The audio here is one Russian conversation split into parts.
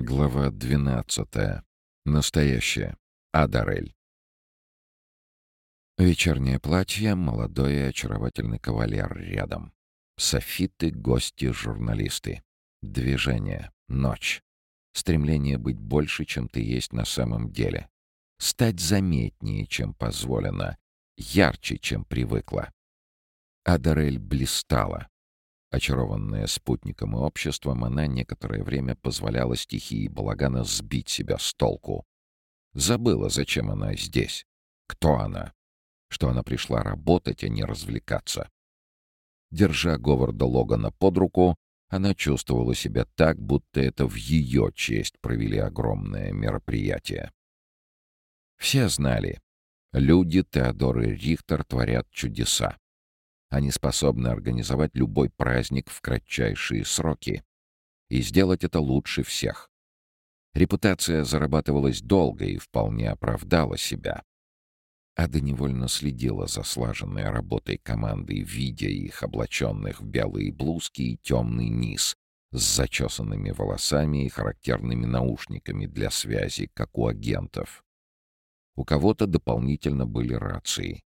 Глава 12. Настоящая. Адарель. Вечернее платье, молодой и очаровательный кавалер рядом. Софиты, гости, журналисты. Движение. Ночь. Стремление быть больше, чем ты есть на самом деле. Стать заметнее, чем позволено. Ярче, чем привыкла. Адарель блистала. Очарованная спутником и обществом, она некоторое время позволяла стихии балагана сбить себя с толку. Забыла, зачем она здесь, кто она, что она пришла работать, а не развлекаться. Держа Говарда Логана под руку, она чувствовала себя так, будто это в ее честь провели огромное мероприятие. Все знали, люди Теодоры Рихтер творят чудеса. Они способны организовать любой праздник в кратчайшие сроки и сделать это лучше всех. Репутация зарабатывалась долго и вполне оправдала себя. Ада невольно следила за слаженной работой команды, видя их облаченных в белые блузки и темный низ, с зачесанными волосами и характерными наушниками для связи, как у агентов. У кого-то дополнительно были рации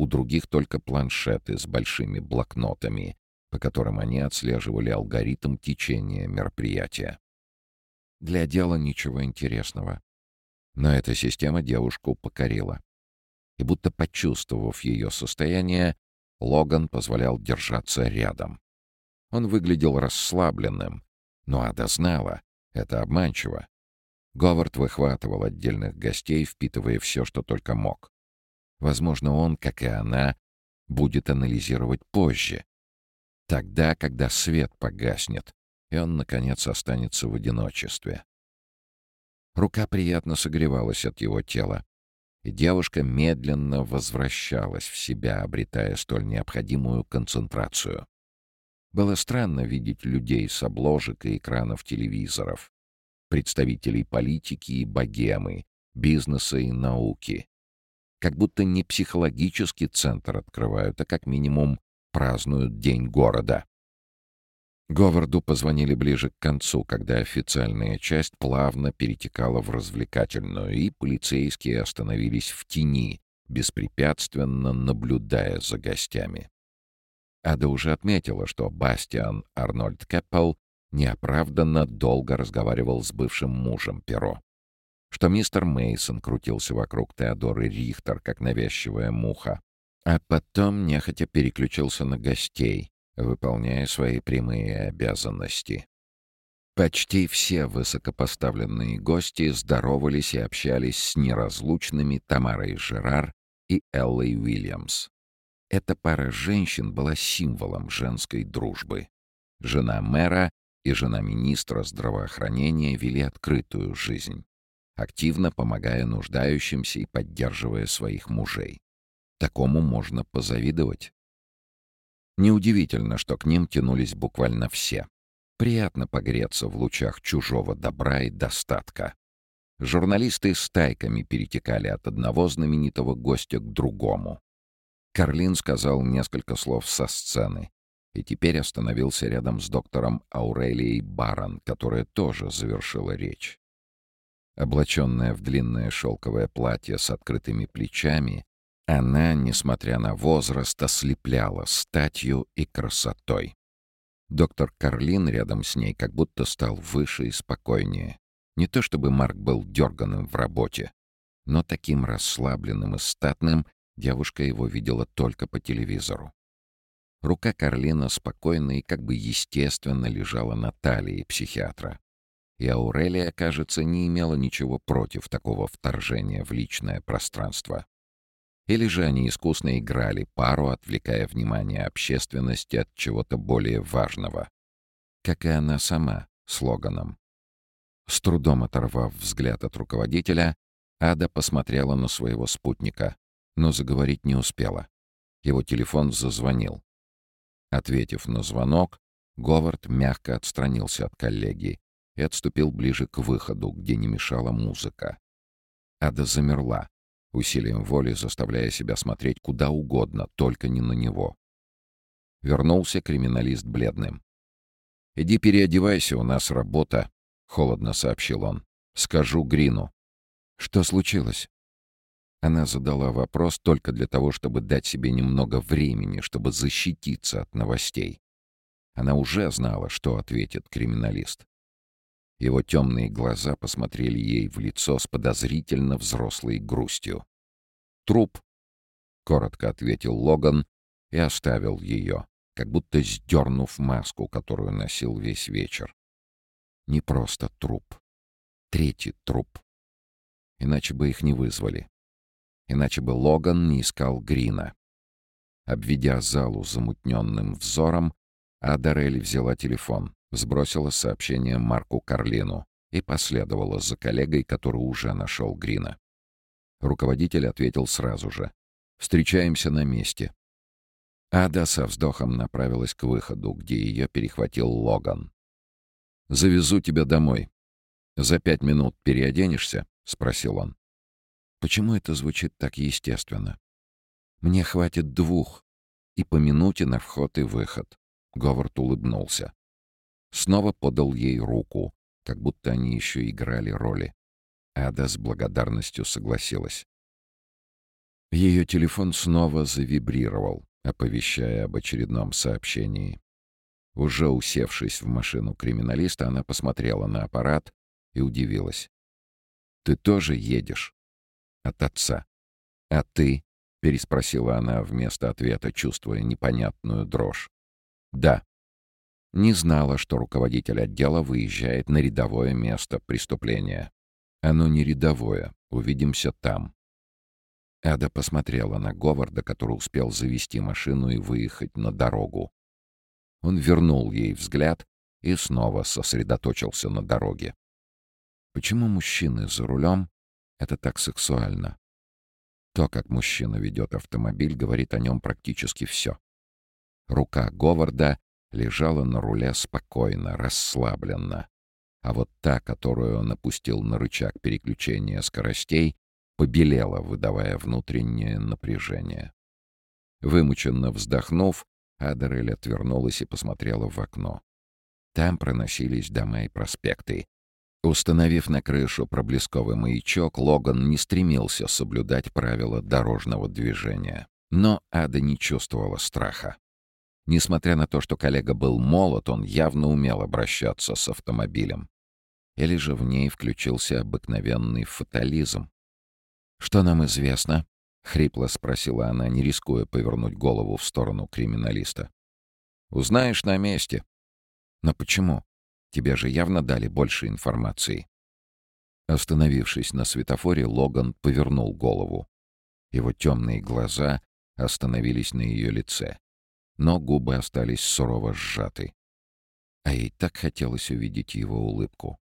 у других только планшеты с большими блокнотами, по которым они отслеживали алгоритм течения мероприятия. Для дела ничего интересного. Но эта система девушку покорила. И будто почувствовав ее состояние, Логан позволял держаться рядом. Он выглядел расслабленным, но Ада знала, это обманчиво. Говард выхватывал отдельных гостей, впитывая все, что только мог. Возможно, он, как и она, будет анализировать позже. Тогда, когда свет погаснет, и он, наконец, останется в одиночестве. Рука приятно согревалась от его тела, и девушка медленно возвращалась в себя, обретая столь необходимую концентрацию. Было странно видеть людей с обложек и экранов телевизоров, представителей политики и богемы, бизнеса и науки, как будто не психологический центр открывают, а как минимум празднуют День города. Говарду позвонили ближе к концу, когда официальная часть плавно перетекала в развлекательную, и полицейские остановились в тени, беспрепятственно наблюдая за гостями. Ада уже отметила, что Бастиан Арнольд Кэппел неоправданно долго разговаривал с бывшим мужем Перо что мистер Мейсон крутился вокруг Теодоры Рихтер, как навязчивая муха, а потом нехотя переключился на гостей, выполняя свои прямые обязанности. Почти все высокопоставленные гости здоровались и общались с неразлучными Тамарой Жерар и Эллой Уильямс. Эта пара женщин была символом женской дружбы. Жена мэра и жена министра здравоохранения вели открытую жизнь активно помогая нуждающимся и поддерживая своих мужей. Такому можно позавидовать. Неудивительно, что к ним тянулись буквально все. Приятно погреться в лучах чужого добра и достатка. Журналисты стайками перетекали от одного знаменитого гостя к другому. Карлин сказал несколько слов со сцены и теперь остановился рядом с доктором Аурелией Барон, которая тоже завершила речь. Облаченная в длинное шелковое платье с открытыми плечами, она, несмотря на возраст, ослепляла статью и красотой. Доктор Карлин рядом с ней как будто стал выше и спокойнее. Не то чтобы Марк был дерганым в работе, но таким расслабленным и статным девушка его видела только по телевизору. Рука Карлина спокойно и как бы естественно лежала на талии психиатра и Аурелия, кажется, не имела ничего против такого вторжения в личное пространство. Или же они искусно играли пару, отвлекая внимание общественности от чего-то более важного. Как и она сама, слоганом. С трудом оторвав взгляд от руководителя, Ада посмотрела на своего спутника, но заговорить не успела. Его телефон зазвонил. Ответив на звонок, Говард мягко отстранился от коллеги и отступил ближе к выходу, где не мешала музыка. Ада замерла, усилием воли заставляя себя смотреть куда угодно, только не на него. Вернулся криминалист бледным. «Иди переодевайся, у нас работа», холодно сообщил он. «Скажу Грину». «Что случилось?» Она задала вопрос только для того, чтобы дать себе немного времени, чтобы защититься от новостей. Она уже знала, что ответит криминалист. Его темные глаза посмотрели ей в лицо с подозрительно взрослой грустью. «Труп», — коротко ответил Логан и оставил ее, как будто сдернув маску, которую носил весь вечер. Не просто труп. Третий труп. Иначе бы их не вызвали. Иначе бы Логан не искал Грина. Обведя залу замутненным взором, Адарель взяла телефон, сбросила сообщение Марку Карлину и последовала за коллегой, который уже нашел Грина. Руководитель ответил сразу же. «Встречаемся на месте». Ада со вздохом направилась к выходу, где ее перехватил Логан. «Завезу тебя домой. За пять минут переоденешься?» — спросил он. Почему это звучит так естественно? Мне хватит двух. И по минуте на вход и выход. Говард улыбнулся. Снова подал ей руку, как будто они еще играли роли. Ада с благодарностью согласилась. Ее телефон снова завибрировал, оповещая об очередном сообщении. Уже усевшись в машину криминалиста, она посмотрела на аппарат и удивилась. «Ты тоже едешь?» «От отца». «А ты?» — переспросила она вместо ответа, чувствуя непонятную дрожь. «Да». Не знала, что руководитель отдела выезжает на рядовое место преступления. Оно не рядовое. Увидимся там. Ада посмотрела на Говарда, который успел завести машину и выехать на дорогу. Он вернул ей взгляд и снова сосредоточился на дороге. Почему мужчины за рулем — это так сексуально? То, как мужчина ведет автомобиль, говорит о нем практически все. Рука Говарда лежала на руле спокойно, расслабленно. А вот та, которую он опустил на рычаг переключения скоростей, побелела, выдавая внутреннее напряжение. Вымученно вздохнув, Адерель отвернулась и посмотрела в окно. Там проносились дома и проспекты. Установив на крышу проблесковый маячок, Логан не стремился соблюдать правила дорожного движения. Но Ада не чувствовала страха. Несмотря на то, что коллега был молод, он явно умел обращаться с автомобилем. Или же в ней включился обыкновенный фатализм. «Что нам известно?» — хрипло спросила она, не рискуя повернуть голову в сторону криминалиста. «Узнаешь на месте». «Но почему? Тебе же явно дали больше информации». Остановившись на светофоре, Логан повернул голову. Его темные глаза остановились на ее лице но губы остались сурово сжаты. А ей так хотелось увидеть его улыбку.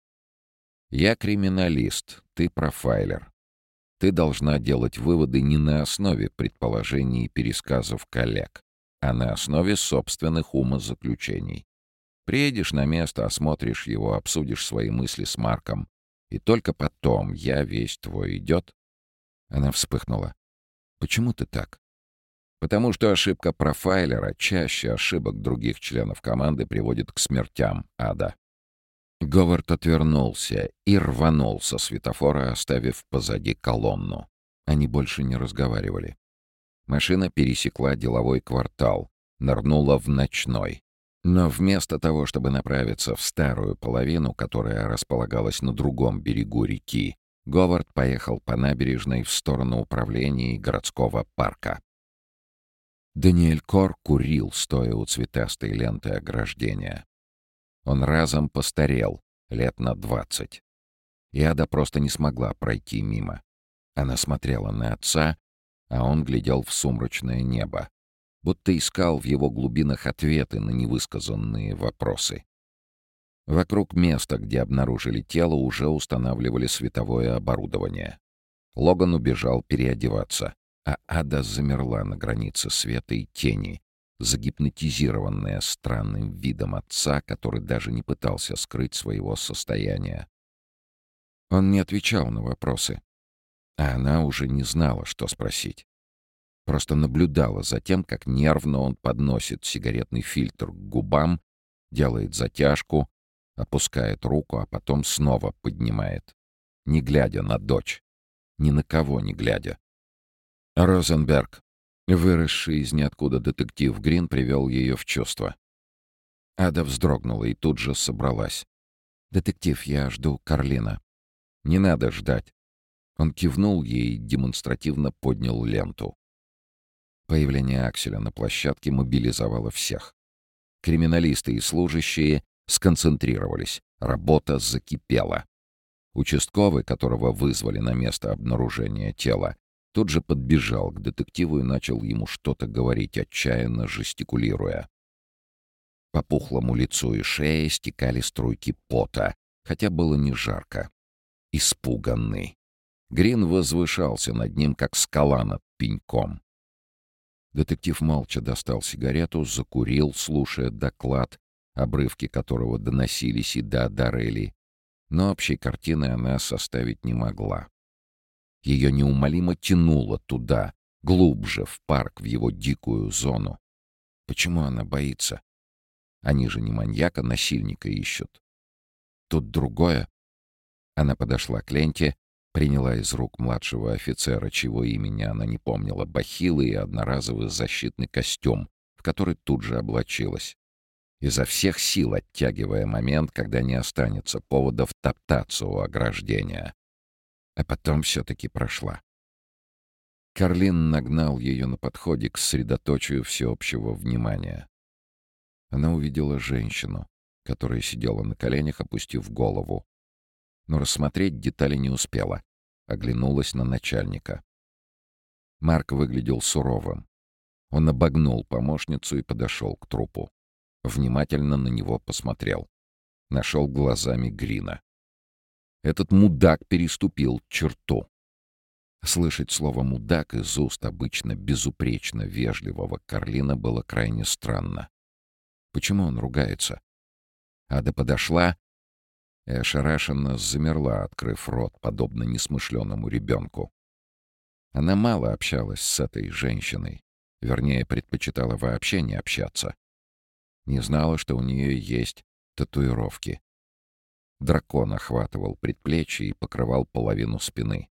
«Я криминалист, ты профайлер. Ты должна делать выводы не на основе предположений и пересказов коллег, а на основе собственных умозаключений. Приедешь на место, осмотришь его, обсудишь свои мысли с Марком, и только потом «я весь твой» идет. Она вспыхнула. «Почему ты так?» Потому что ошибка профайлера чаще ошибок других членов команды приводит к смертям ада. Говард отвернулся и рванул со светофора, оставив позади колонну. Они больше не разговаривали. Машина пересекла деловой квартал, нырнула в ночной. Но вместо того, чтобы направиться в старую половину, которая располагалась на другом берегу реки, Говард поехал по набережной в сторону управления городского парка. Даниэль Кор курил, стоя у цветастой ленты ограждения. Он разом постарел, лет на двадцать. И просто не смогла пройти мимо. Она смотрела на отца, а он глядел в сумрачное небо, будто искал в его глубинах ответы на невысказанные вопросы. Вокруг места, где обнаружили тело, уже устанавливали световое оборудование. Логан убежал переодеваться а Ада замерла на границе света и тени, загипнотизированная странным видом отца, который даже не пытался скрыть своего состояния. Он не отвечал на вопросы, а она уже не знала, что спросить. Просто наблюдала за тем, как нервно он подносит сигаретный фильтр к губам, делает затяжку, опускает руку, а потом снова поднимает, не глядя на дочь, ни на кого не глядя. Розенберг, выросший из ниоткуда детектив Грин, привел ее в чувство. Ада вздрогнула и тут же собралась. «Детектив, я жду Карлина». «Не надо ждать». Он кивнул ей и демонстративно поднял ленту. Появление Акселя на площадке мобилизовало всех. Криминалисты и служащие сконцентрировались. Работа закипела. Участковый, которого вызвали на место обнаружения тела, тут же подбежал к детективу и начал ему что-то говорить, отчаянно жестикулируя. По пухлому лицу и шее стекали струйки пота, хотя было не жарко. Испуганный. Грин возвышался над ним, как скала над пеньком. Детектив молча достал сигарету, закурил, слушая доклад, обрывки которого доносились и до Дарели, но общей картины она составить не могла. Ее неумолимо тянуло туда, глубже, в парк, в его дикую зону. Почему она боится? Они же не маньяка, насильника ищут. Тут другое. Она подошла к ленте, приняла из рук младшего офицера, чего имени она не помнила, бахилы и одноразовый защитный костюм, в который тут же облачилась. Изо всех сил оттягивая момент, когда не останется поводов топтаться у ограждения. А потом все-таки прошла. Карлин нагнал ее на подходе к средоточию всеобщего внимания. Она увидела женщину, которая сидела на коленях, опустив голову. Но рассмотреть детали не успела. Оглянулась на начальника. Марк выглядел суровым. Он обогнул помощницу и подошел к трупу. Внимательно на него посмотрел. Нашел глазами Грина. Этот мудак переступил черту. Слышать слово «мудак» из уст обычно безупречно вежливого Карлина было крайне странно. Почему он ругается? Ада подошла и ошарашенно замерла, открыв рот, подобно несмышленному ребенку. Она мало общалась с этой женщиной, вернее, предпочитала вообще не общаться. Не знала, что у нее есть татуировки. Дракон охватывал предплечье и покрывал половину спины.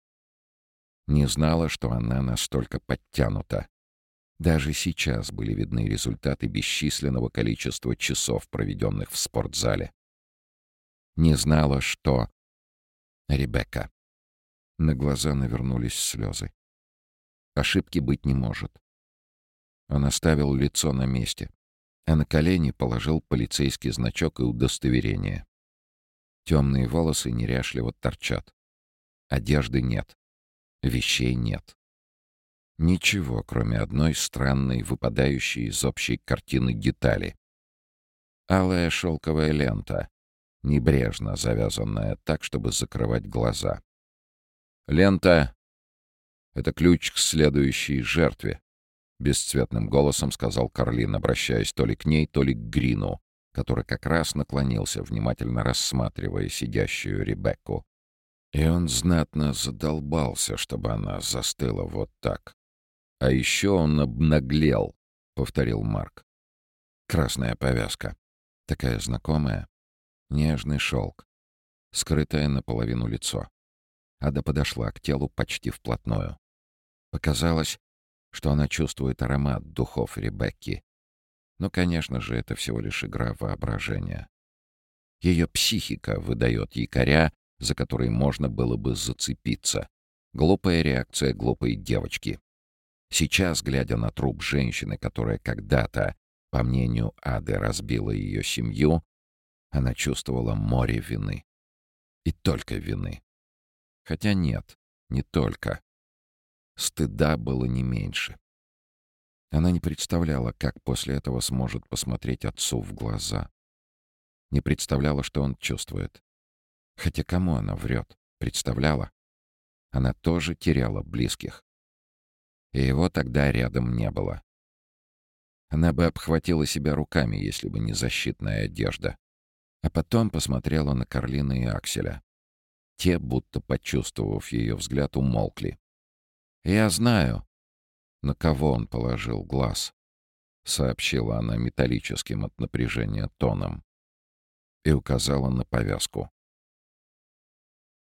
Не знала, что она настолько подтянута. Даже сейчас были видны результаты бесчисленного количества часов, проведенных в спортзале. Не знала, что... Ребекка. На глаза навернулись слезы. Ошибки быть не может. Он оставил лицо на месте, а на колени положил полицейский значок и удостоверение. Темные волосы неряшливо торчат. Одежды нет. Вещей нет. Ничего, кроме одной странной, выпадающей из общей картины детали. Алая шелковая лента, небрежно завязанная так, чтобы закрывать глаза. «Лента — это ключ к следующей жертве», — бесцветным голосом сказал Карлин, обращаясь то ли к ней, то ли к Грину, который как раз наклонился, внимательно рассматривая сидящую Ребекку. И он знатно задолбался, чтобы она застыла вот так. «А еще он обнаглел», — повторил Марк. Красная повязка. Такая знакомая. Нежный шелк. Скрытое наполовину лицо. Ада подошла к телу почти вплотную. Показалось, что она чувствует аромат духов Ребекки. Но, конечно же, это всего лишь игра воображения. Ее психика выдает якоря, за которые можно было бы зацепиться. Глупая реакция глупой девочки. Сейчас, глядя на труп женщины, которая когда-то, по мнению Ады, разбила ее семью, она чувствовала море вины. И только вины. Хотя нет, не только. Стыда было не меньше. Она не представляла, как после этого сможет посмотреть отцу в глаза. Не представляла, что он чувствует. Хотя кому она врет? Представляла? Она тоже теряла близких и его тогда рядом не было. Она бы обхватила себя руками, если бы не защитная одежда. А потом посмотрела на Карлина и Акселя. Те, будто почувствовав ее взгляд, умолкли. «Я знаю, на кого он положил глаз», — сообщила она металлическим от напряжения тоном. и указала на повязку.